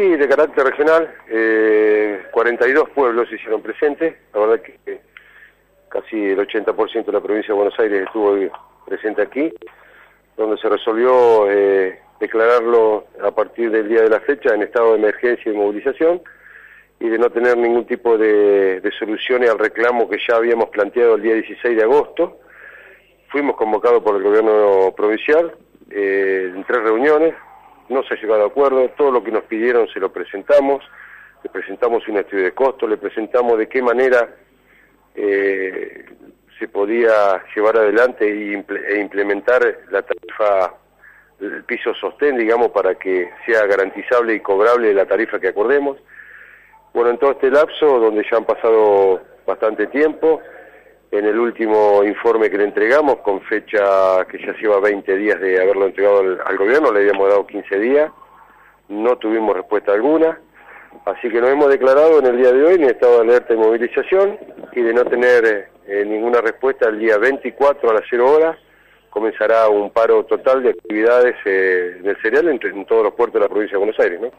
Sí, de carácter regional, eh, 42 pueblos se hicieron presentes, la verdad que casi el 80% de la provincia de Buenos Aires estuvo presente aquí, donde se resolvió eh, declararlo a partir del día de la fecha en estado de emergencia y movilización y de no tener ningún tipo de, de soluciones al reclamo que ya habíamos planteado el día 16 de agosto. Fuimos convocados por el gobierno provincial eh, en tres reuniones, no se ha llegado a acuerdo, todo lo que nos pidieron se lo presentamos, le presentamos un estudio de costo, le presentamos de qué manera eh, se podía llevar adelante e implementar la tarifa el piso sostén, digamos, para que sea garantizable y cobrable la tarifa que acordemos. Bueno, en todo este lapso, donde ya han pasado bastante tiempo, en el último informe que le entregamos, con fecha que ya lleva 20 días de haberlo entregado al, gobierno, le habíamos dado 15 días, no tuvimos respuesta alguna, así que nos hemos declarado en el día de hoy en estado de alerta y movilización y de no tener eh, ninguna respuesta el día 24 a las 0 horas comenzará un paro total de actividades eh, del cereal en todos los puertos de la provincia de Buenos Aires. ¿no?